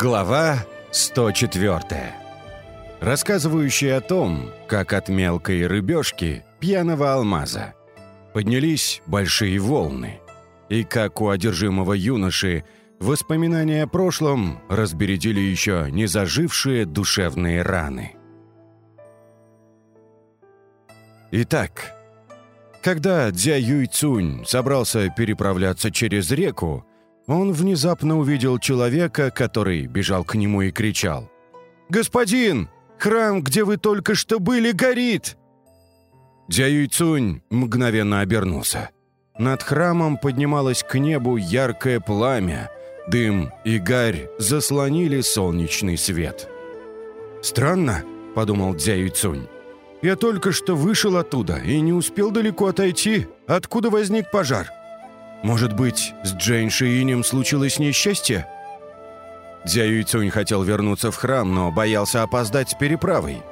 Глава 104. Рассказывающая о том, как от мелкой рыбешки, пьяного алмаза, поднялись большие волны, и как у одержимого юноши воспоминания о прошлом разбередили еще не зажившие душевные раны. Итак, когда Дзя Юйцунь собрался переправляться через реку, он внезапно увидел человека, который бежал к нему и кричал. «Господин, храм, где вы только что были, горит!» Дзя Юйцунь мгновенно обернулся. Над храмом поднималось к небу яркое пламя, дым и гарь заслонили солнечный свет. «Странно», — подумал Дзя Юйцунь. «Я только что вышел оттуда и не успел далеко отойти, откуда возник пожар. Может быть, с Джейн Шиинем случилось несчастье?» Дзя Юйцунь хотел вернуться в храм, но боялся опоздать с переправой.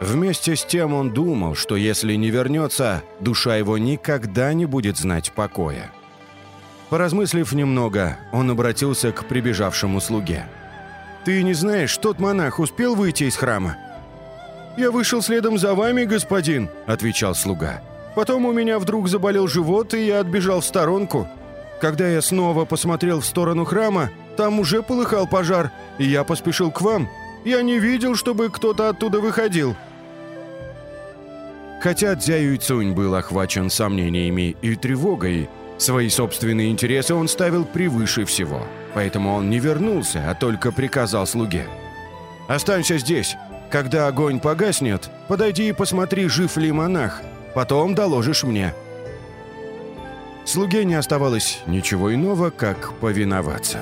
Вместе с тем он думал, что если не вернется, душа его никогда не будет знать покоя. Поразмыслив немного, он обратился к прибежавшему слуге. «Ты не знаешь, тот монах успел выйти из храма?» «Я вышел следом за вами, господин», — отвечал слуга. Потом у меня вдруг заболел живот, и я отбежал в сторонку. Когда я снова посмотрел в сторону храма, там уже полыхал пожар, и я поспешил к вам. Я не видел, чтобы кто-то оттуда выходил». Хотя Дзя Юйцунь был охвачен сомнениями и тревогой, свои собственные интересы он ставил превыше всего. Поэтому он не вернулся, а только приказал слуге. «Останься здесь. Когда огонь погаснет, подойди и посмотри, жив ли монах. Потом доложишь мне». Слуге не оставалось ничего иного, как повиноваться.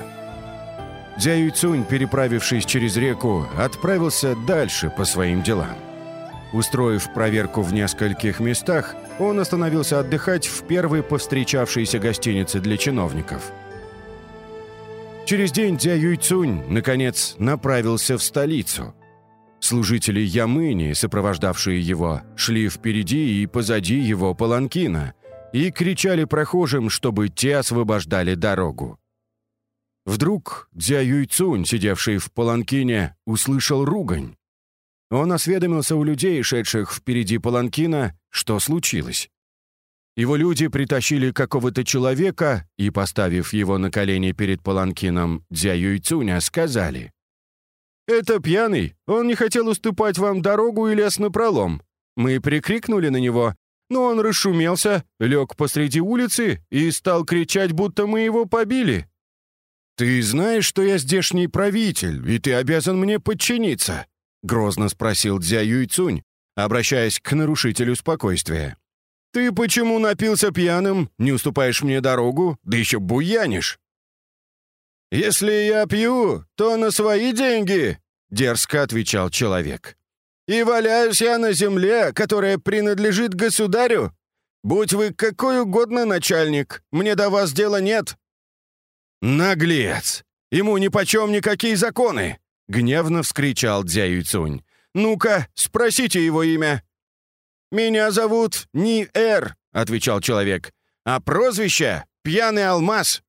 Дзя Юйцунь, переправившись через реку, отправился дальше по своим делам. Устроив проверку в нескольких местах, он остановился отдыхать в первой повстречавшейся гостинице для чиновников. Через день Дзя Юйцунь, наконец, направился в столицу – Служители Ямыни, сопровождавшие его, шли впереди и позади его паланкина и кричали прохожим, чтобы те освобождали дорогу. Вдруг Дзя Юйцунь, сидевший в паланкине, услышал ругань. Он осведомился у людей, шедших впереди паланкина, что случилось. Его люди притащили какого-то человека и, поставив его на колени перед паланкином Дзя Юйцуня, сказали «Это пьяный. Он не хотел уступать вам дорогу и лез напролом. Мы прикрикнули на него, но он расшумелся, лег посреди улицы и стал кричать, будто мы его побили». «Ты знаешь, что я здешний правитель, и ты обязан мне подчиниться?» — грозно спросил Дзя Юйцунь, обращаясь к нарушителю спокойствия. «Ты почему напился пьяным, не уступаешь мне дорогу, да еще буянишь?» «Если я пью, то на свои деньги», — дерзко отвечал человек. «И валяюсь я на земле, которая принадлежит государю. Будь вы какой угодно начальник, мне до вас дела нет». «Наглец! Ему нипочем никакие законы!» — гневно вскричал Дзя Юйцунь. «Ну-ка, спросите его имя». «Меня зовут Ни-Эр», — отвечал человек, «а прозвище — Пьяный Алмаз».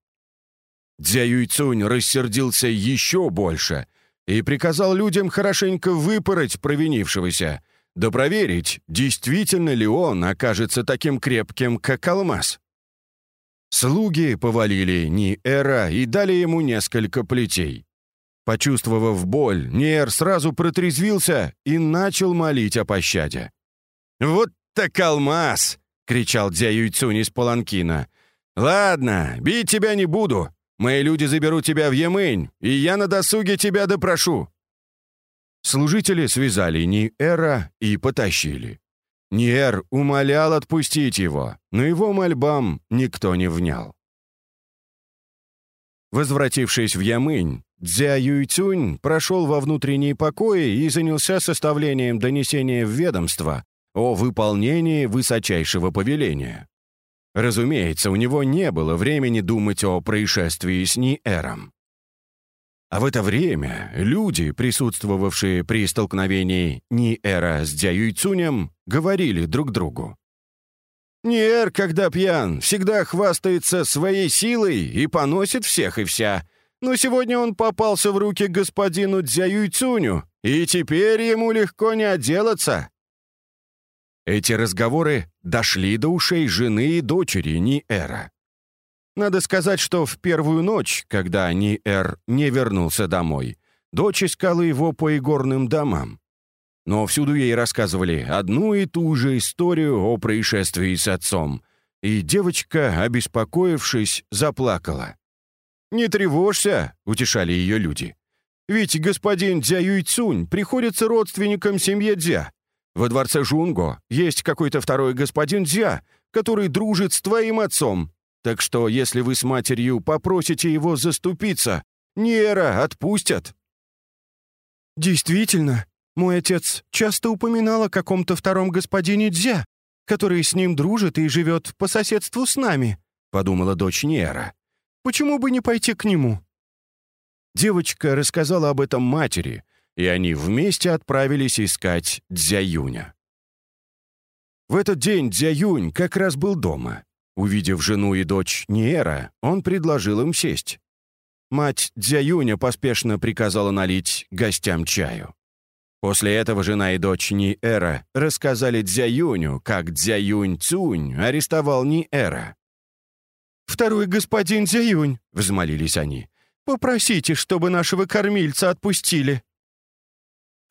Дзя Юйцунь рассердился еще больше и приказал людям хорошенько выпороть провинившегося, да проверить, действительно ли он окажется таким крепким, как алмаз. Слуги повалили Ниэра и дали ему несколько плетей. Почувствовав боль, Ниэр сразу протрезвился и начал молить о пощаде. «Вот так алмаз!» — кричал Дзя Юйцунь из паланкина. «Ладно, бить тебя не буду, Мои люди заберут тебя в Ямынь, и я на досуге тебя допрошу». Служители связали Ниэра и потащили. Ниэр умолял отпустить его, но его мольбам никто не внял. Возвратившись в Ямынь, Дзя Юйцюнь прошел во внутренние покои и занялся составлением донесения в ведомство о выполнении высочайшего повеления. Разумеется, у него не было времени думать о происшествии с Ниэром. А в это время люди, присутствовавшие при столкновении Ниэра с Дзяюйцунем, говорили друг другу. «Ниэр, когда пьян, всегда хвастается своей силой и поносит всех и вся. Но сегодня он попался в руки господину Дзяюйцуню, и теперь ему легко не отделаться». Эти разговоры дошли до ушей жены и дочери Ниэра. Надо сказать, что в первую ночь, когда Ниэр не вернулся домой, дочь искала его по игорным домам. Но всюду ей рассказывали одну и ту же историю о происшествии с отцом, и девочка, обеспокоившись, заплакала. «Не тревожься», — утешали ее люди. «Ведь господин Дзя Юйцунь приходится родственником семье Дзя. Во дворце Жунго есть какой-то второй господин Дзя, который дружит с твоим отцом. Так что, если вы с матерью попросите его заступиться, Нера отпустят». «Действительно, мой отец часто упоминал о каком-то втором господине Дзя, который с ним дружит и живет по соседству с нами», — подумала дочь Нера. «Почему бы не пойти к нему?» Девочка рассказала об этом матери, и они вместе отправились искать Дзяюня. В этот день Дзяюнь как раз был дома. Увидев жену и дочь Ниэра, он предложил им сесть. Мать Дзяюня поспешно приказала налить гостям чаю. После этого жена и дочь Ниэра рассказали Дзяюню, как Дзяюнь Цунь арестовал Ниэра. «Второй господин Дзяюнь», — взмолились они, — «попросите, чтобы нашего кормильца отпустили».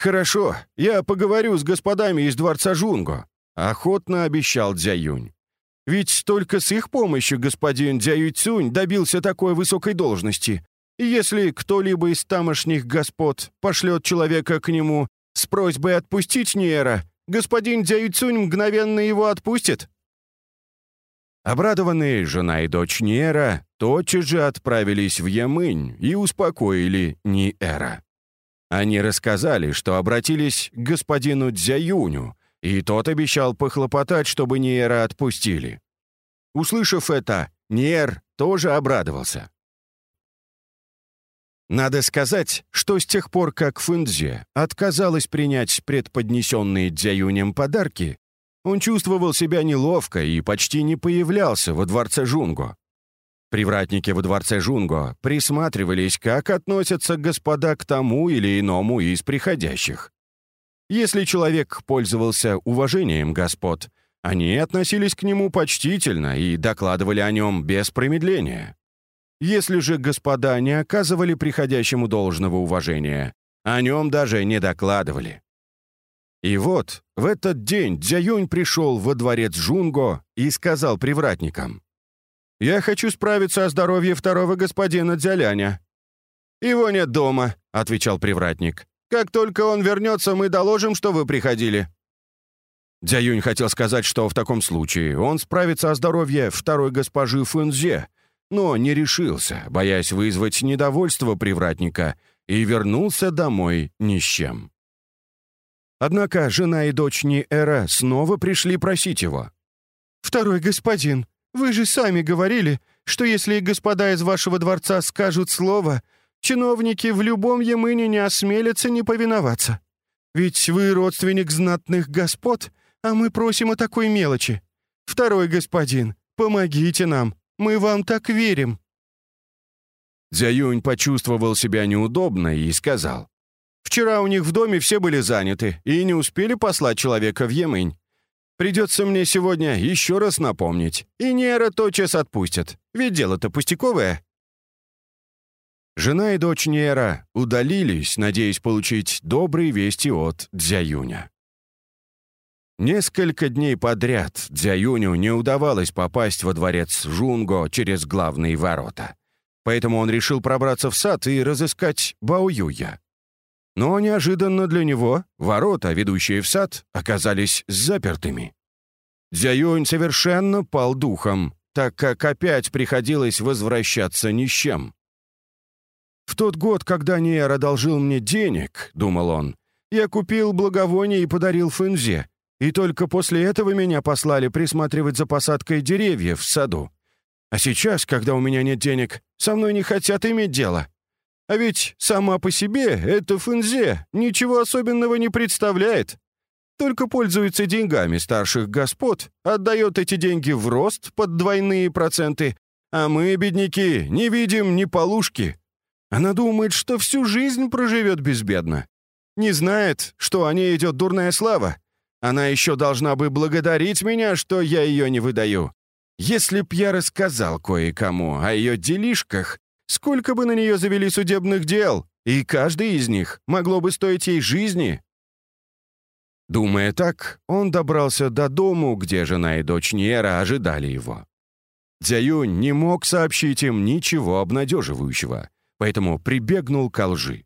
«Хорошо, я поговорю с господами из дворца Жунго», — охотно обещал Дзяюнь. «Ведь только с их помощью господин Дзяюй добился такой высокой должности. Если кто-либо из тамошних господ пошлет человека к нему с просьбой отпустить Ниера, господин Дзяюцунь мгновенно его отпустит». Обрадованные жена и дочь Ниера тотчас же отправились в Ямынь и успокоили Ниэра. Они рассказали, что обратились к господину Дзяюню, и тот обещал похлопотать, чтобы Ниера отпустили. Услышав это, Ниер тоже обрадовался. Надо сказать, что с тех пор, как Фэнзи отказалась принять предподнесенные Дзяюнем подарки, он чувствовал себя неловко и почти не появлялся во дворце Жунго. Привратники во дворце Жунго присматривались, как относятся господа к тому или иному из приходящих. Если человек пользовался уважением господ, они относились к нему почтительно и докладывали о нем без промедления. Если же господа не оказывали приходящему должного уважения, о нем даже не докладывали. И вот в этот день Дзяюнь пришел во дворец Жунго и сказал привратникам, «Я хочу справиться о здоровье второго господина Дзяляня». «Его нет дома», — отвечал привратник. «Как только он вернется, мы доложим, что вы приходили». Дзяюнь хотел сказать, что в таком случае он справится о здоровье второй госпожи Фэнзе, но не решился, боясь вызвать недовольство привратника, и вернулся домой ни с чем. Однако жена и дочь Ниэра снова пришли просить его. «Второй господин, вы же сами говорили, что если господа из вашего дворца скажут слово, чиновники в любом Ямыне не осмелятся не повиноваться. Ведь вы родственник знатных господ, а мы просим о такой мелочи. Второй господин, помогите нам, мы вам так верим». Дзяюнь почувствовал себя неудобно и сказал. «Вчера у них в доме все были заняты и не успели послать человека в Емынь. Придется мне сегодня еще раз напомнить, и Нера тотчас отпустят, ведь дело-то пустяковое». Жена и дочь Нера удалились, надеясь получить добрые вести от Дзяюня. Несколько дней подряд Дзяюню не удавалось попасть во дворец Жунго через главные ворота. Поэтому он решил пробраться в сад и разыскать Баоюя. Но неожиданно для него ворота, ведущие в сад, оказались запертыми. Дзяюнь совершенно пал духом, так как опять приходилось возвращаться ни с чем. «В тот год, когда Ниэр одолжил мне денег, — думал он, — я купил благовоние и подарил Фэнзе, и только после этого меня послали присматривать за посадкой деревьев в саду. А сейчас, когда у меня нет денег, со мной не хотят иметь дело. А ведь сама по себе эта фэнзе ничего особенного не представляет. Только пользуется деньгами старших господ, отдает эти деньги в рост под двойные проценты, а мы, бедняки, не видим ни полушки. Она думает, что всю жизнь проживет безбедно. Не знает, что о ней идет дурная слава. Она еще должна бы благодарить меня, что я ее не выдаю. Если б я рассказал кое-кому о ее делишках, сколько бы на нее завели судебных дел, и каждый из них могло бы стоить ей жизни. Думая так, он добрался до дому, где жена и дочь Ниера ожидали его. Дзяюнь не мог сообщить им ничего обнадеживающего, поэтому прибегнул к лжи.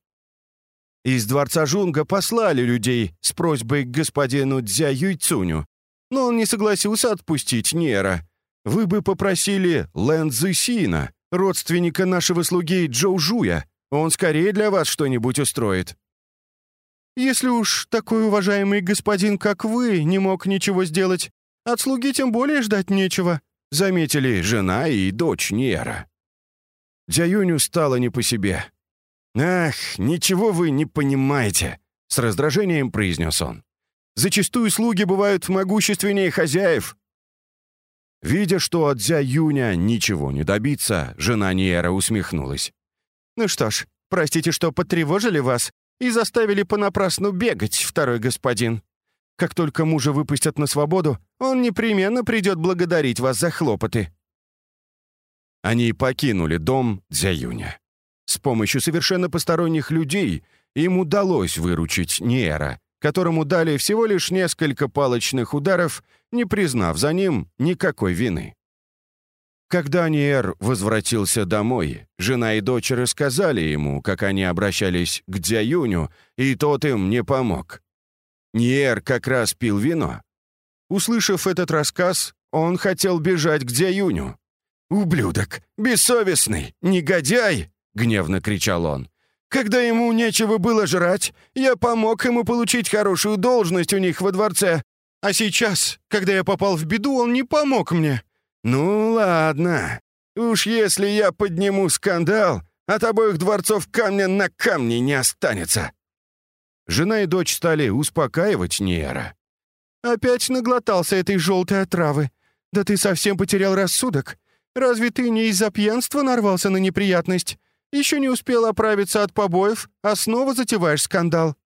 Из дворца Жунга послали людей с просьбой к господину Дзя Юйцуню, но он не согласился отпустить Нера. Вы бы попросили Лэн Сина, родственника нашего слуги Джоу Жуя. Он скорее для вас что-нибудь устроит». «Если уж такой уважаемый господин, как вы, не мог ничего сделать, от слуги тем более ждать нечего», заметили жена и дочь Нера. Дзяюню стало не по себе. «Ах, ничего вы не понимаете», — с раздражением произнес он. «Зачастую слуги бывают могущественнее хозяев». Видя, что от Дзя Юня ничего не добиться, жена Ниера усмехнулась. «Ну что ж, простите, что потревожили вас и заставили понапрасну бегать, второй господин. Как только мужа выпустят на свободу, он непременно придет благодарить вас за хлопоты». Они покинули дом Дзяюня. С помощью совершенно посторонних людей им удалось выручить Ниэра, которому дали всего лишь несколько палочных ударов, не признав за ним никакой вины. Когда Ниэр возвратился домой, жена и дочь рассказали ему, как они обращались к Дзяюню, и тот им не помог. Ниэр как раз пил вино. Услышав этот рассказ, он хотел бежать к Дзяюню. «Ублюдок! Бессовестный! Негодяй!» — гневно кричал он. «Когда ему нечего было жрать, я помог ему получить хорошую должность у них во дворце. А сейчас, когда я попал в беду, он не помог мне. Ну ладно. Уж если я подниму скандал, от обоих дворцов камня на камне не останется». Жена и дочь стали успокаивать Ниера. «Опять наглотался этой желтой отравы. Да ты совсем потерял рассудок. Разве ты не из-за пьянства нарвался на неприятность? Еще не успел оправиться от побоев, а снова затеваешь скандал».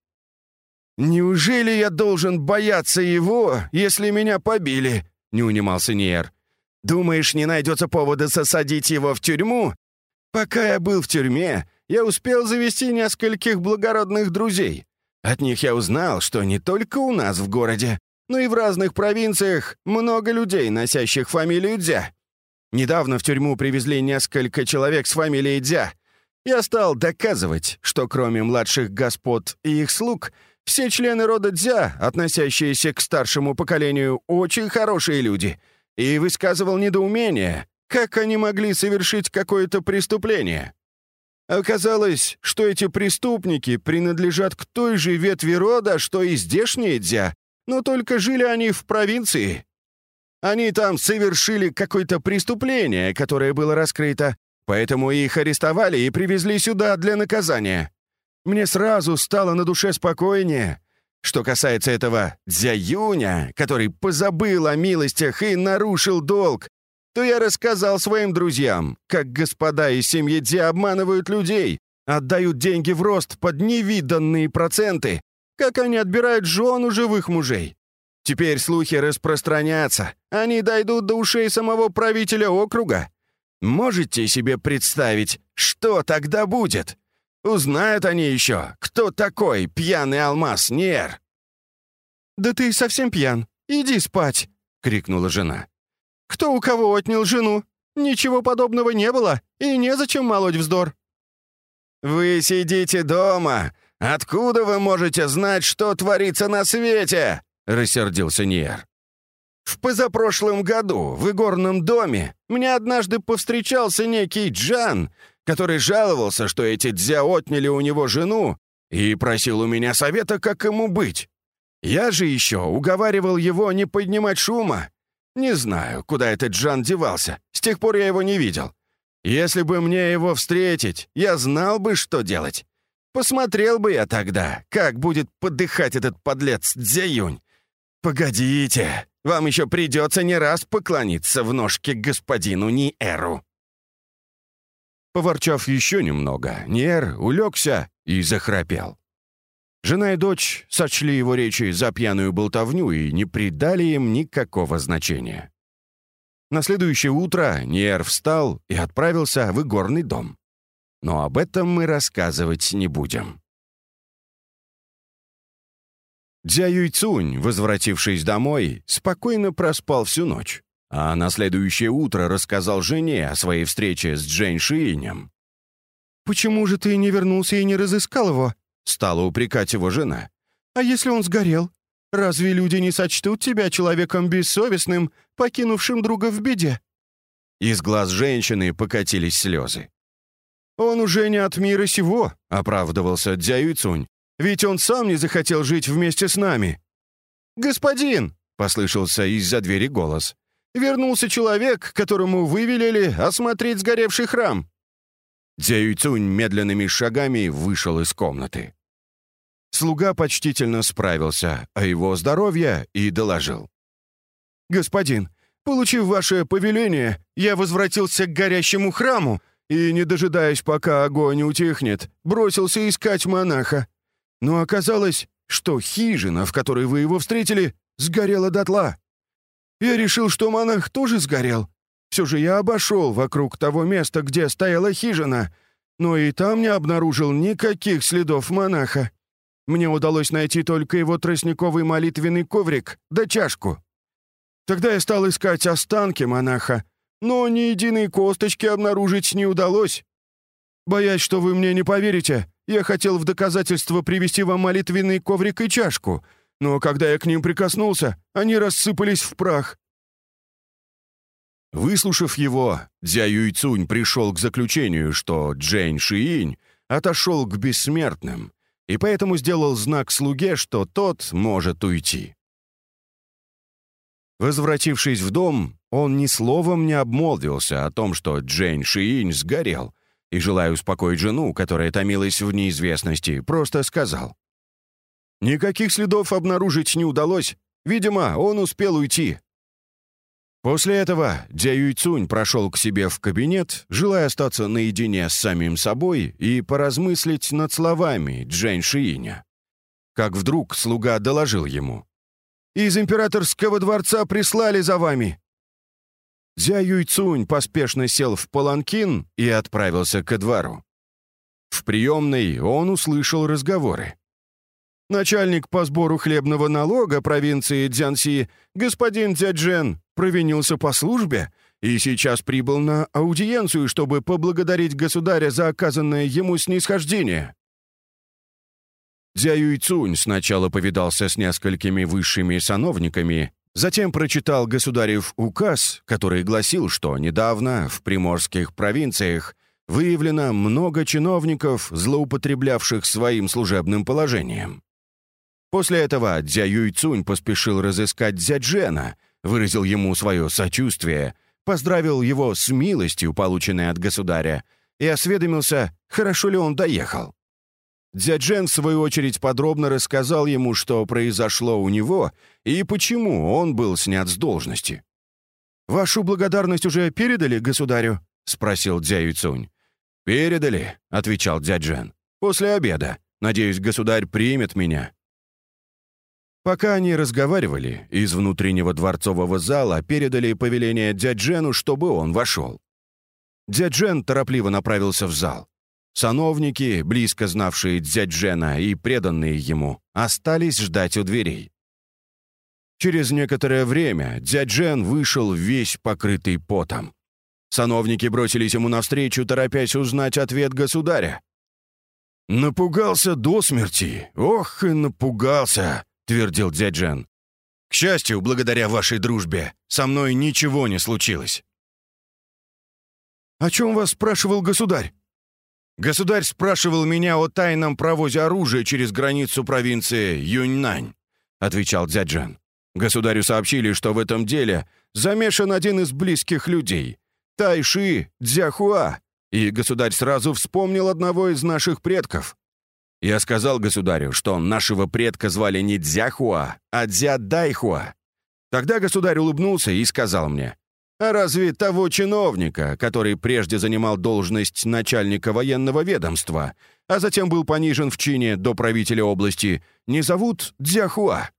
«Неужели я должен бояться его, если меня побили?» — не унимался Ниер. «Думаешь, не найдется повода засадить его в тюрьму? Пока я был в тюрьме, я успел завести нескольких благородных друзей. От них я узнал, что не только у нас в городе, но и в разных провинциях много людей, носящих фамилию Дзя. Недавно в тюрьму привезли несколько человек с фамилией Дзя. Я стал доказывать, что кроме младших господ и их слуг, все члены рода Дзя, относящиеся к старшему поколению, очень хорошие люди, и высказывал недоумение, как они могли совершить какое-то преступление. Оказалось, что эти преступники принадлежат к той же ветви рода, что и здешние Дзя, но только жили они в провинции. Они там совершили какое-то преступление, которое было раскрыто, поэтому их арестовали и привезли сюда для наказания. Мне сразу стало на душе спокойнее. Что касается этого Дзяюня, который позабыл о милостях и нарушил долг, то я рассказал своим друзьям, как господа из семьи Дзя обманывают людей, отдают деньги в рост под невиданные проценты, как они отбирают жен у живых мужей. Теперь слухи распространятся, они дойдут до ушей самого правителя округа. Можете себе представить, что тогда будет? Узнают они еще, кто такой пьяный алмаз Нер. «Да ты совсем пьян. Иди спать!» — крикнула жена. «Кто у кого отнял жену? Ничего подобного не было, и незачем молоть вздор». «Вы сидите дома. Откуда вы можете знать, что творится на свете?» — рассердился Ниер. «В позапрошлом году в игорном доме мне однажды повстречался некий Джан, который жаловался, что эти дзя отняли у него жену и просил у меня совета, как ему быть. Я же еще уговаривал его не поднимать шума. Не знаю, куда этот Джан девался, с тех пор я его не видел. Если бы мне его встретить, я знал бы, что делать. Посмотрел бы я тогда, как будет подыхать этот подлец Дзяюнь. «Погодите, вам еще придется не раз поклониться в ножке господину Ниэру». Поворчав еще немного, Ниэр улегся и захрапел. Жена и дочь сочли его речи за пьяную болтовню и не придали им никакого значения. На следующее утро Ниэр встал и отправился в игорный дом. Но об этом мы рассказывать не будем. Дзя Юйцунь, возвратившись домой, спокойно проспал всю ночь, а на следующее утро рассказал жене о своей встрече с Джейн Шиинем. «Почему же ты не вернулся и не разыскал его?» — стала упрекать его жена. «А если он сгорел? Разве люди не сочтут тебя человеком бессовестным, покинувшим друга в беде?» Из глаз женщины покатились слезы. «Он уже не от мира сего», — оправдывался Дзя Цунь. «Ведь он сам не захотел жить вместе с нами». «Господин!» — послышался из-за двери голос. «Вернулся человек, которому вы велели осмотреть сгоревший храм». Дзя Цунь медленными шагами вышел из комнаты. Слуга почтительно справился о его здоровье и доложил. «Господин, получив ваше повеление, я возвратился к горящему храму и, не дожидаясь, пока огонь утихнет, бросился искать монаха. Но оказалось, что хижина, в которой вы его встретили, сгорела дотла. Я решил, что монах тоже сгорел. Все же я обошел вокруг того места, где стояла хижина, но и там не обнаружил никаких следов монаха. Мне удалось найти только его тростниковый молитвенный коврик да чашку. Тогда я стал искать останки монаха, но ни единой косточки обнаружить не удалось. Боясь, что вы мне не поверите, я хотел в доказательство привести вам молитвенный коврик и чашку, но когда я к ним прикоснулся, они рассыпались в прах. Выслушав его, Дзя Юйцунь пришел к заключению, что Джейн Шиинь отошел к бессмертным, и поэтому сделал знак слуге, что тот может уйти. Возвратившись в дом, он ни словом не обмолвился о том, что Джейн Шиинь сгорел, и, желая успокоить жену, которая томилась в неизвестности, просто сказал. «Никаких следов обнаружить не удалось. Видимо, он успел уйти». После этого Дзя Юйцунь прошел к себе в кабинет, желая остаться наедине с самим собой и поразмыслить над словами Джейн Шииня. Как вдруг слуга доложил ему. Из императорского дворца прислали за вами». Дзя Юйцунь поспешно сел в паланкин и отправился ко двору. В приемной он услышал разговоры. Начальник по сбору хлебного налога провинции Дзянси, господин Дзяджен, провинился по службе и сейчас прибыл на аудиенцию, чтобы поблагодарить государя за оказанное ему снисхождение. Дзя Юйцунь сначала повидался с несколькими высшими сановниками, затем прочитал государев указ, который гласил, что недавно в приморских провинциях выявлено много чиновников, злоупотреблявших своим служебным положением. После этого Дзя Юйцунь поспешил разыскать Дзя Джена, выразил ему свое сочувствие, поздравил его с милостью, полученной от государя, и осведомился, хорошо ли он доехал. Дзяджен, в свою очередь, подробно рассказал ему, что произошло у него и почему он был снят с должности. «Вашу благодарность уже передали государю?» — спросил Дзя Юцунь. «Передали», — отвечал Дзяджен. «После обеда. Надеюсь, государь примет меня». Пока они разговаривали, из внутреннего дворцового зала передали повеление Дзяджену, чтобы он вошел. Дзяджен торопливо направился в зал. Сановники, близко знавшие Дзяджена и преданные ему, остались ждать у дверей. Через некоторое время Дзяджен вышел весь покрытый потом. Сановники бросились ему навстречу, торопясь узнать ответ государя. «Напугался до смерти! Ох и напугался!» — твердил Дзяджен. «К счастью, благодаря вашей дружбе, со мной ничего не случилось». «О чем вас спрашивал государь?» Государь спрашивал меня о тайном провозе оружия через границу провинции Юньнань», — отвечал Дзяджан. «Государю сообщили, что в этом деле замешан один из близких людей — Тайши Дзяхуа, и государь сразу вспомнил одного из наших предков. Я сказал государю, что нашего предка звали не Дзяхуа, а Дзядайхуа. Тогда государь улыбнулся и сказал мне, А разве того чиновника, который прежде занимал должность начальника военного ведомства, а затем был понижен в чине до правителя области, не зовут Дзяхуа?»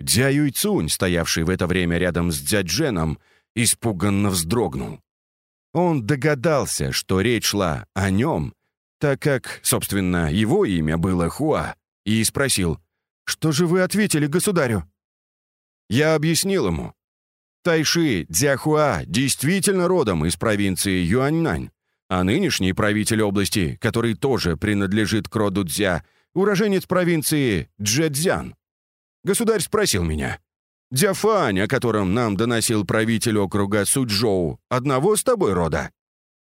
Дзя Юйцунь, стоявший в это время рядом с Дзядженом, испуганно вздрогнул. Он догадался, что речь шла о нем, так как, собственно, его имя было Хуа, и спросил, «Что же вы ответили государю?» Я объяснил ему, Тайши Дзяхуа действительно родом из провинции Юаньнань, а нынешний правитель области, который тоже принадлежит к роду Дзя, уроженец провинции Джэцзян. Государь спросил меня, «Дзяфань, о котором нам доносил правитель округа Суджоу, одного с тобой рода?»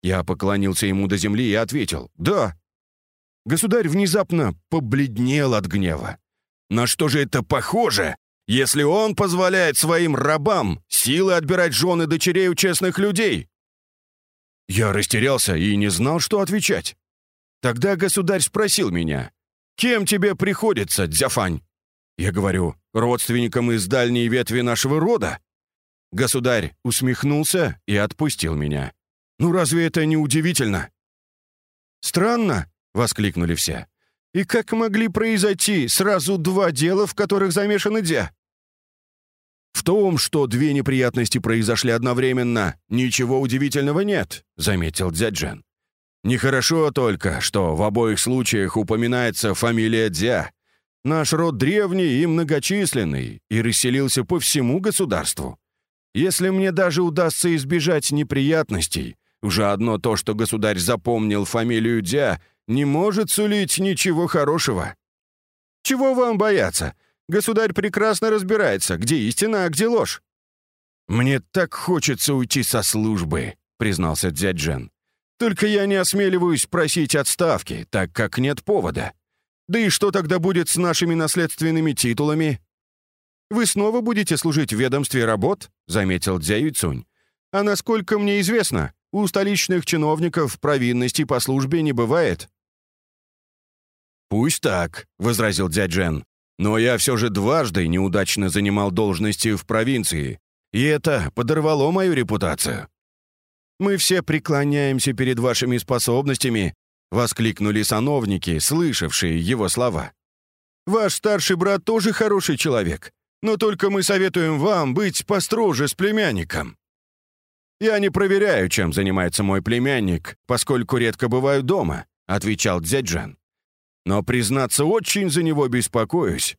Я поклонился ему до земли и ответил, «Да». Государь внезапно побледнел от гнева. «На что же это похоже?» Если он позволяет своим рабам силы отбирать жены дочерей у честных людей?» Я растерялся и не знал, что отвечать. Тогда государь спросил меня, «Кем тебе приходится, Дзяфань?» Я говорю, «Родственником из дальней ветви нашего рода». Государь усмехнулся и отпустил меня. «Ну разве это не удивительно?» «Странно!» — воскликнули все. И как могли произойти сразу два дела, в которых замешаны Дя? В том, что две неприятности произошли одновременно, ничего удивительного нет, заметил Дзяджен. Нехорошо только, что в обоих случаях упоминается фамилия Дзя. Наш род древний и многочисленный, и расселился по всему государству. Если мне даже удастся избежать неприятностей, уже одно то, что государь запомнил фамилию Дзя — не может сулить ничего хорошего. Чего вам бояться? Государь прекрасно разбирается, где истина, а где ложь. «Мне так хочется уйти со службы», — признался дядь Джен. «Только я не осмеливаюсь просить отставки, так как нет повода. Да и что тогда будет с нашими наследственными титулами?» «Вы снова будете служить в ведомстве работ?» — заметил Дзя Юйцунь. «А насколько мне известно, у столичных чиновников провинностей по службе не бывает». «Пусть так», — возразил дядь Джен. «Но я все же дважды неудачно занимал должности в провинции, и это подорвало мою репутацию». «Мы все преклоняемся перед вашими способностями», — воскликнули сановники, слышавшие его слова. «Ваш старший брат тоже хороший человек, но только мы советуем вам быть построже с племянником». «Я не проверяю, чем занимается мой племянник, поскольку редко бываю дома», — отвечал дядь Джен. Но, признаться, очень за него беспокоюсь.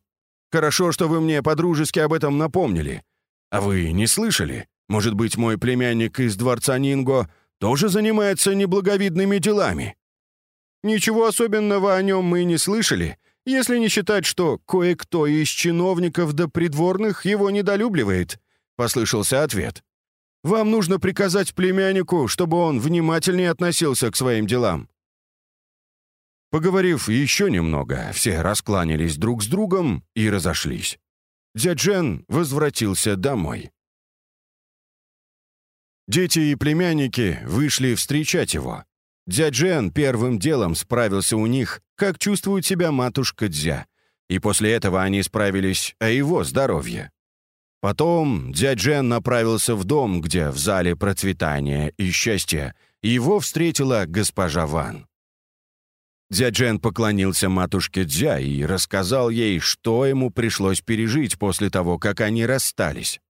Хорошо, что вы мне подружески об этом напомнили. А вы не слышали? Может быть, мой племянник из дворца Нинго тоже занимается неблаговидными делами? Ничего особенного о нем мы не слышали, если не считать, что кое-кто из чиновников до придворных его недолюбливает», — послышался ответ. «Вам нужно приказать племяннику, чтобы он внимательнее относился к своим делам. Поговорив еще немного, все раскланялись друг с другом и разошлись. Дзяджен возвратился домой. Дети и племянники вышли встречать его. Дзяджен первым делом справился у них, как чувствует себя матушка Дзя, и после этого они справились о его здоровье. Потом Дзяджен направился в дом, где в зале процветания и счастья его встретила госпожа Ван. Дзяджен поклонился матушке Дзя и рассказал ей, что ему пришлось пережить после того, как они расстались.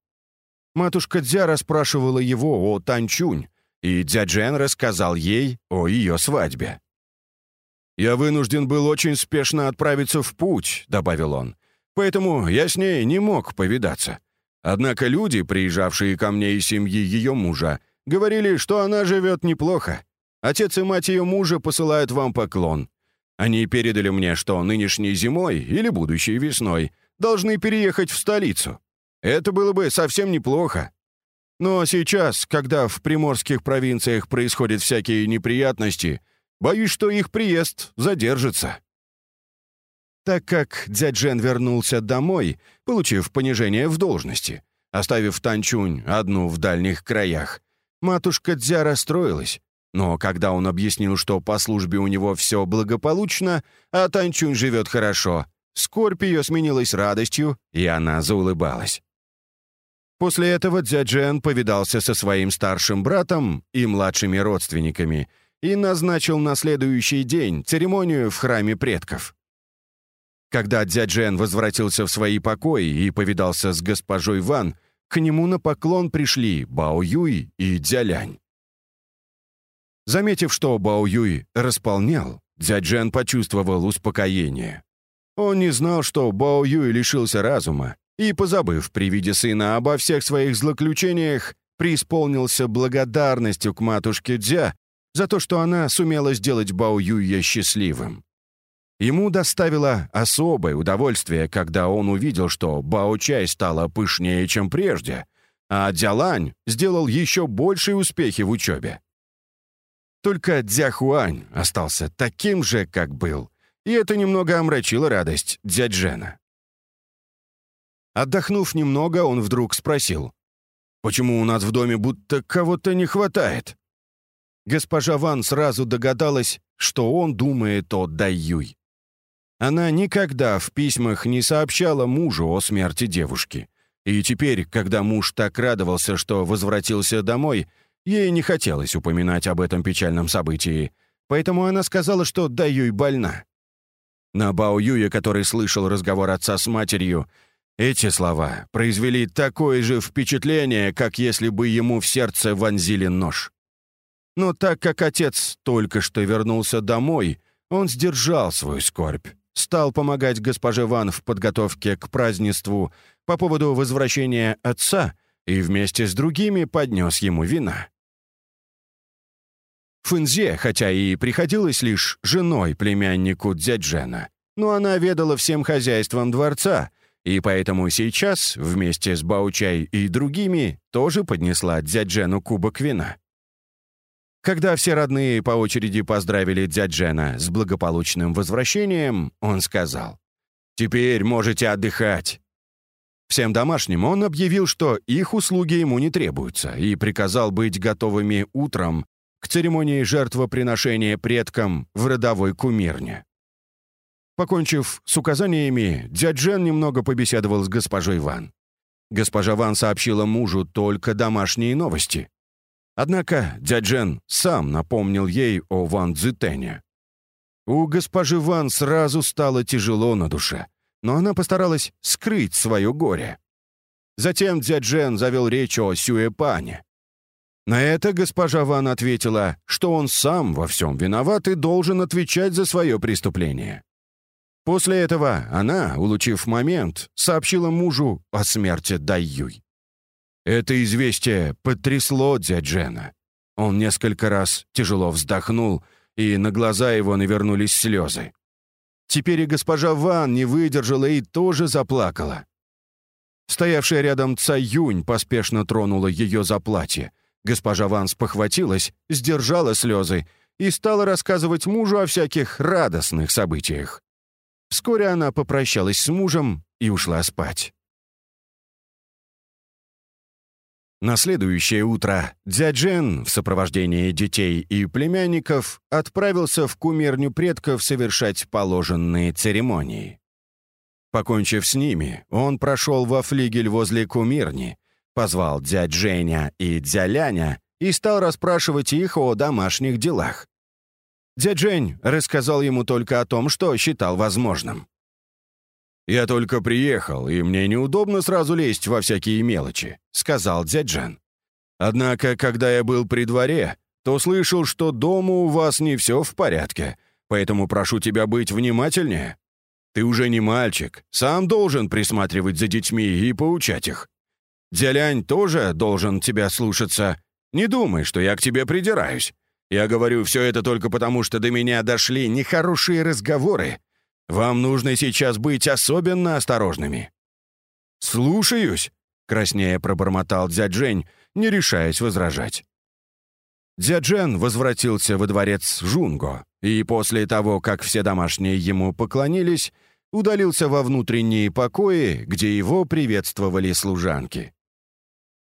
Матушка Дзя расспрашивала его о Танчунь, и Дзяджен рассказал ей о ее свадьбе. «Я вынужден был очень спешно отправиться в путь», — добавил он, «поэтому я с ней не мог повидаться. Однако люди, приезжавшие ко мне из семьи ее мужа, говорили, что она живет неплохо. Отец и мать ее мужа посылают вам поклон. Они передали мне, что нынешней зимой или будущей весной должны переехать в столицу. Это было бы совсем неплохо. Но сейчас, когда в приморских провинциях происходят всякие неприятности, боюсь, что их приезд задержится». Так как дядь вернулся домой, получив понижение в должности, оставив Танчунь одну в дальних краях, матушка Дзя расстроилась но когда он объяснил, что по службе у него все благополучно, а Танчунь живет хорошо, скорбь ее сменилась радостью, и она заулыбалась. После этого Дзяджен повидался со своим старшим братом и младшими родственниками и назначил на следующий день церемонию в храме предков. Когда Дзяджен возвратился в свои покои и повидался с госпожой Ван, к нему на поклон пришли Бао Юй и Дзялянь. Заметив, что Бао Юй располнял, Дзяджен почувствовал успокоение. Он не знал, что Бао Юй лишился разума, и, позабыв при виде сына обо всех своих злоключениях, преисполнился благодарностью к матушке Дзя за то, что она сумела сделать Бао Юя счастливым. Ему доставило особое удовольствие, когда он увидел, что Бао-чай стала пышнее, чем прежде, а Дзялань сделал еще большие успехи в учебе. Только Дзяхуань остался таким же, как был, и это немного омрачило радость Дзяджена. Отдохнув немного, он вдруг спросил, «Почему у нас в доме будто кого-то не хватает?» Госпожа Ван сразу догадалась, что он думает о Дайюй. Она никогда в письмах не сообщала мужу о смерти девушки. И теперь, когда муж так радовался, что возвратился домой, ей не хотелось упоминать об этом печальном событии, поэтому она сказала, что Даюй больна. На Бао Юя, который слышал разговор отца с матерью, эти слова произвели такое же впечатление, как если бы ему в сердце вонзили нож. Но так как отец только что вернулся домой, он сдержал свою скорбь, стал помогать госпоже Ван в подготовке к празднеству по поводу возвращения отца и вместе с другими поднес ему вина. Фэнзе, хотя и приходилась лишь женой племяннику Дзяджена, но она ведала всем хозяйством дворца — и поэтому сейчас, вместе с Баучай и другими, тоже поднесла дяджену кубок вина. Когда все родные по очереди поздравили дяджена с благополучным возвращением, он сказал, «Теперь можете отдыхать». Всем домашним он объявил, что их услуги ему не требуются, и приказал быть готовыми утром церемонии жертвоприношения предкам в родовой кумирне. Покончив с указаниями, дядь немного побеседовал с госпожой Ван. Госпожа Ван сообщила мужу только домашние новости. Однако дядь сам напомнил ей о Ван Цзитене. У госпожи Ван сразу стало тяжело на душе, но она постаралась скрыть свое горе. Затем дядь завел речь о Сюэпане. На это госпожа Ван ответила, что он сам во всем виноват и должен отвечать за свое преступление. После этого она, улучив момент, сообщила мужу о смерти Дайюй. Это известие потрясло дяджена. Он несколько раз тяжело вздохнул, и на глаза его навернулись слезы. Теперь и госпожа Ван не выдержала и тоже заплакала. Стоявшая рядом Цай Юнь поспешно тронула ее за платье. Госпожа Ван спохватилась, сдержала слезы и стала рассказывать мужу о всяких радостных событиях. Вскоре она попрощалась с мужем и ушла спать. На следующее утро Дзяджен в сопровождении детей и племянников отправился в кумирню предков совершать положенные церемонии. Покончив с ними, он прошел во флигель возле кумирни, позвал дядь Женя и дяляня и стал расспрашивать их о домашних делах. Дядь Жень рассказал ему только о том, что считал возможным. «Я только приехал, и мне неудобно сразу лезть во всякие мелочи», — сказал дядь Жен. «Однако, когда я был при дворе, то слышал, что дома у вас не все в порядке, поэтому прошу тебя быть внимательнее. Ты уже не мальчик, сам должен присматривать за детьми и поучать их. Дзялянь тоже должен тебя слушаться. Не думай, что я к тебе придираюсь. Я говорю все это только потому, что до меня дошли нехорошие разговоры. Вам нужно сейчас быть особенно осторожными». «Слушаюсь», — краснея пробормотал дядь Жень, не решаясь возражать. Дзяджен возвратился во дворец Жунго, и после того, как все домашние ему поклонились, удалился во внутренние покои, где его приветствовали служанки.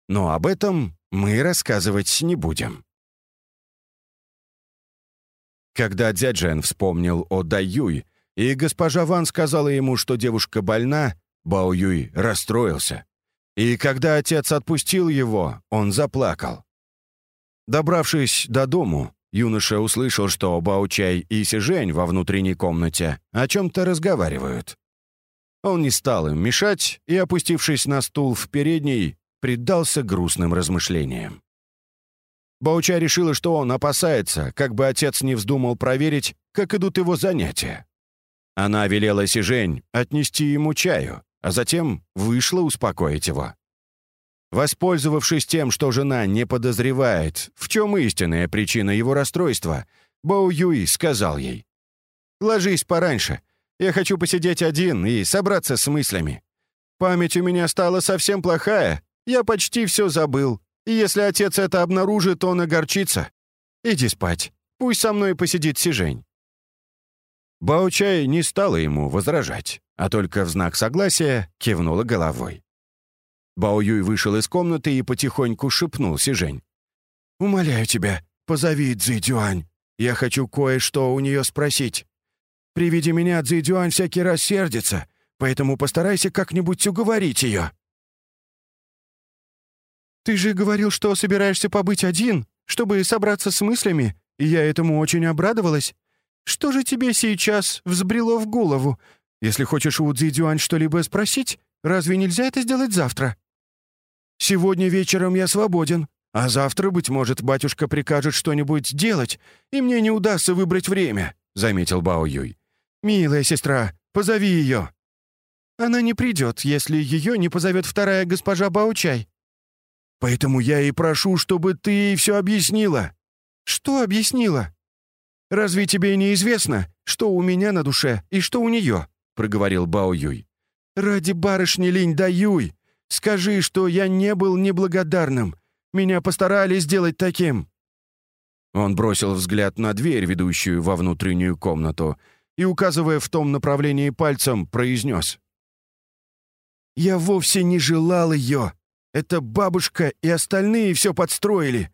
Но об этом мы рассказывать не будем. Когда дяджен вспомнил о Даюй, и госпожа Ван сказала ему, что девушка больна, Бао Юй расстроился. И когда отец отпустил его, он заплакал. Добравшись до дому, юноша услышал, что Баучай и Сижень во внутренней комнате о чем-то разговаривают. Он не стал им мешать и, опустившись на стул в передней, предался грустным размышлениям. Бауча решила, что он опасается, как бы отец не вздумал проверить, как идут его занятия. Она велела Сижень отнести ему чаю, а затем вышла успокоить его. Воспользовавшись тем, что жена не подозревает, в чем истинная причина его расстройства, Боу Юй сказал ей, «Ложись пораньше, я хочу посидеть один и собраться с мыслями. Память у меня стала совсем плохая, я почти все забыл, и если отец это обнаружит, он огорчится. Иди спать, пусть со мной посидит Сижень». Баучай не стала ему возражать, а только в знак согласия кивнула головой. Бао Юй вышел из комнаты и потихоньку шепнул Сижень. «Умоляю тебя, позови Цзи Дюань. Я хочу кое-что у нее спросить. При виде меня Цзи Дюань всякий раз сердится, поэтому постарайся как-нибудь уговорить ее». «Ты же говорил, что собираешься побыть один, чтобы собраться с мыслями, и я этому очень обрадовалась. Что же тебе сейчас взбрело в голову? Если хочешь у Цзи Дюань что-либо спросить, разве нельзя это сделать завтра?» «Сегодня вечером я свободен, а завтра, быть может, батюшка прикажет что-нибудь делать, и мне не удастся выбрать время», — заметил Бао Юй. «Милая сестра, позови ее». «Она не придет, если ее не позовет вторая госпожа Баучай». «Поэтому я и прошу, чтобы ты ей все объяснила». «Что объяснила?» «Разве тебе не известно, что у меня на душе и что у нее?» — проговорил Бао Юй. «Ради барышни Линь да Юй, скажи, что я не был неблагодарным. Меня постарались сделать таким». Он бросил взгляд на дверь, ведущую во внутреннюю комнату, и, указывая в том направлении пальцем, произнес. «Я вовсе не желал ее. Это бабушка и остальные все подстроили.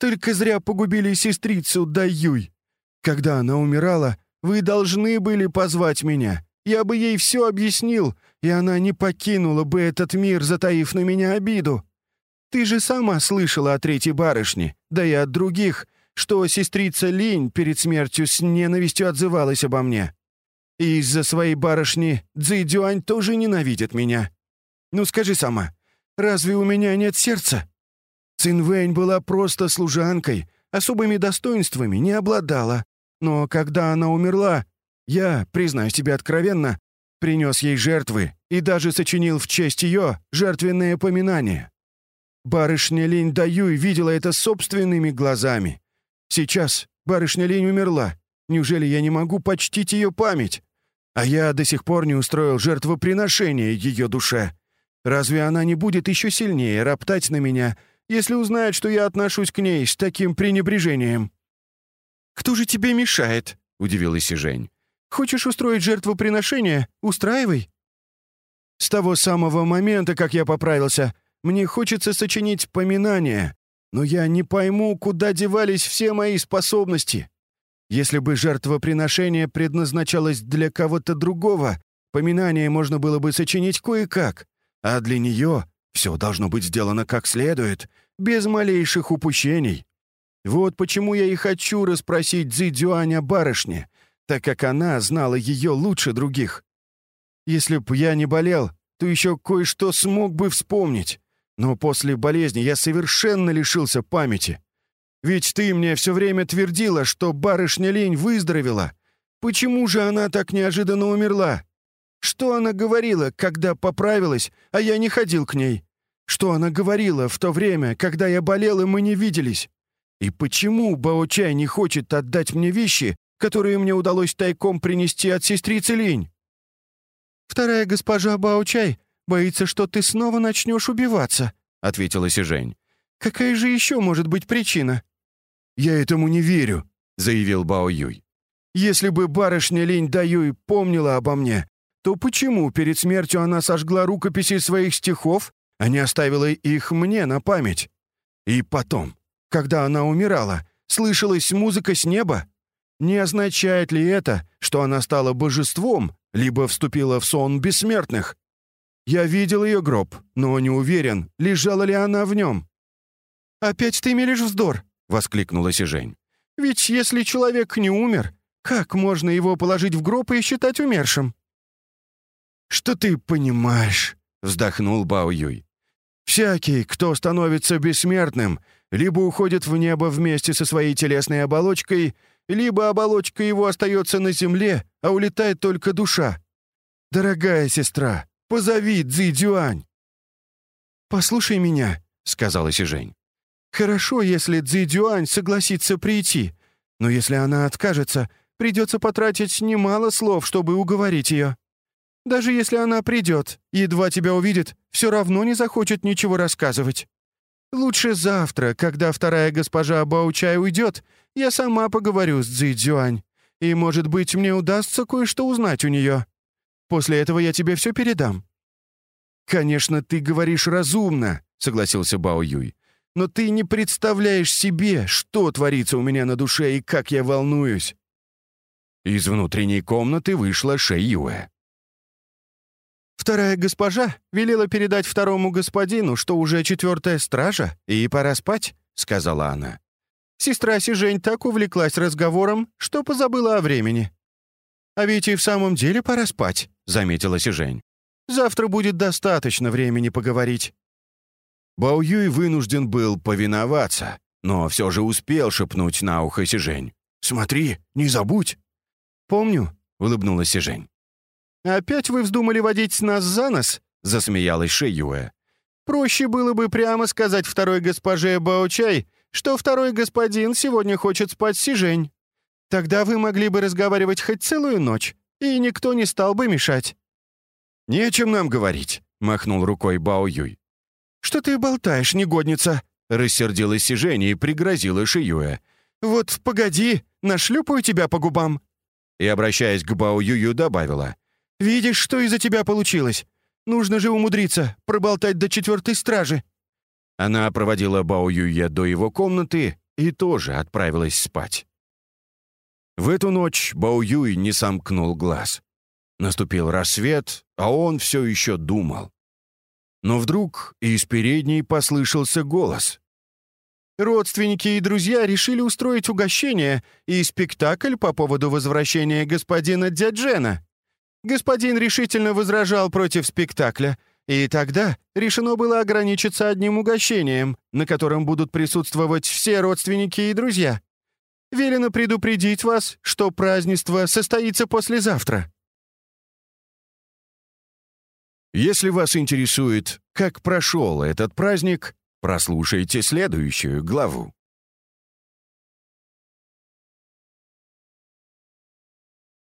Только зря погубили сестрицу Даюй. Когда она умирала, вы должны были позвать меня. Я бы ей все объяснил, и она не покинула бы этот мир, затаив на меня обиду. Ты же сама слышала о третьей барышне, да и от других, что сестрица Линь перед смертью с ненавистью отзывалась обо мне. И из-за своей барышни Цзи тоже ненавидит меня. Ну скажи сама, разве у меня нет сердца? Цинвэнь была просто служанкой, особыми достоинствами не обладала. Но когда она умерла, я, признаюсь тебе откровенно, принес ей жертвы и даже сочинил в честь ее жертвенное поминание. Барышня Линь Даюй видела это собственными глазами. Сейчас барышня Линь умерла. Неужели я не могу почтить ее память? А я до сих пор не устроил жертвоприношение ее душе. Разве она не будет еще сильнее роптать на меня, если узнает, что я отношусь к ней с таким пренебрежением?» «Кто же тебе мешает?» — удивилась и Жень. «Хочешь устроить жертвоприношение? Устраивай». «С того самого момента, как я поправился, мне хочется сочинить поминание, но я не пойму, куда девались все мои способности. Если бы жертвоприношение предназначалось для кого-то другого, поминание можно было бы сочинить кое-как, а для нее все должно быть сделано как следует, без малейших упущений. Вот почему я и хочу расспросить Цзи барышне, так как она знала ее лучше других. Если б я не болел, то еще кое-что смог бы вспомнить. Но после болезни я совершенно лишился памяти. Ведь ты мне все время твердила, что барышня Лень выздоровела. Почему же она так неожиданно умерла? Что она говорила, когда поправилась, а я не ходил к ней? Что она говорила в то время, когда я болел, и мы не виделись? И почему Баочай не хочет отдать мне вещи, которые мне удалось тайком принести от сестрицы Линь? «Вторая госпожа Баочай боится, что ты снова начнешь убиваться», — ответила Сижень. «Какая же еще может быть причина?» «Я этому не верю», — заявил Бао Юй. «Если бы барышня Линь Даюй помнила обо мне, то почему перед смертью она сожгла рукописи своих стихов, а не оставила их мне на память? И потом, когда она умирала, слышалась музыка с неба? Не означает ли это, что она стала божеством, либо вступила в сон бессмертных?» Я видел ее гроб, но не уверен, лежала ли она в нем». «Опять ты мелешь вздор!» — воскликнула Сижень. «Ведь если человек не умер, как можно его положить в гроб и считать умершим?» «Что ты понимаешь?» — вздохнул Бао Юй. «Всякий, кто становится бессмертным, либо уходит в небо вместе со своей телесной оболочкой, либо оболочка его остается на земле, а улетает только душа. Дорогая сестра, позови Цзи Дюань». «Послушай меня», — сказала Сижень. «Хорошо, если Цзи Дюань согласится прийти, но если она откажется, придется потратить немало слов, чтобы уговорить ее. Даже если она придет, едва тебя увидит, все равно не захочет ничего рассказывать. Лучше завтра, когда вторая госпожа Баучай уйдет, я сама поговорю с Цзи Цзюань, и, может быть, мне удастся кое-что узнать у нее. После этого я тебе все передам». «Конечно, ты говоришь разумно», — согласился Бао Юй. «Но ты не представляешь себе, что творится у меня на душе и как я волнуюсь». Из внутренней комнаты вышла Шэй Юэ. Вторая госпожа велела передать второму господину, что уже четвертая стража, и пора спать», — сказала она. Сестра Сижень так увлеклась разговором, что позабыла о времени. «А ведь и в самом деле пора спать», — заметила Сижень. «Завтра будет достаточно времени поговорить». Бао вынужден был повиноваться, но все же успел шепнуть на ухо Сижень. «Смотри, не забудь!» «Помню», — улыбнулась Сижень. «Опять вы вздумали водить нас за нос?» — засмеялась Шиюэ. «Проще было бы прямо сказать второй госпоже Баочай, что второй господин сегодня хочет спать Сижень. Тогда вы могли бы разговаривать хоть целую ночь, и никто не стал бы мешать». «Нечем нам говорить», — махнул рукой Бао Юй. «Что ты болтаешь, негодница?» — рассердилась Сижень и пригрозила Шиюэ. «Вот погоди, нашлюпаю тебя по губам». И, обращаясь к Бао Юю, добавила. Видишь, что из-за тебя получилось? Нужно же умудриться проболтать до четвертой стражи». Она проводила Бао Юя до его комнаты и тоже отправилась спать. В эту ночь Бао Юй не сомкнул глаз. Наступил рассвет, а он все еще думал. Но вдруг из передней послышался голос. «Родственники и друзья решили устроить угощение и спектакль по поводу возвращения господина Дяджена. Господин решительно возражал против спектакля, и тогда решено было ограничиться одним угощением, на котором будут присутствовать все родственники и друзья. Велено предупредить вас, что празднество состоится послезавтра. Если вас интересует, как прошел этот праздник, прослушайте следующую главу.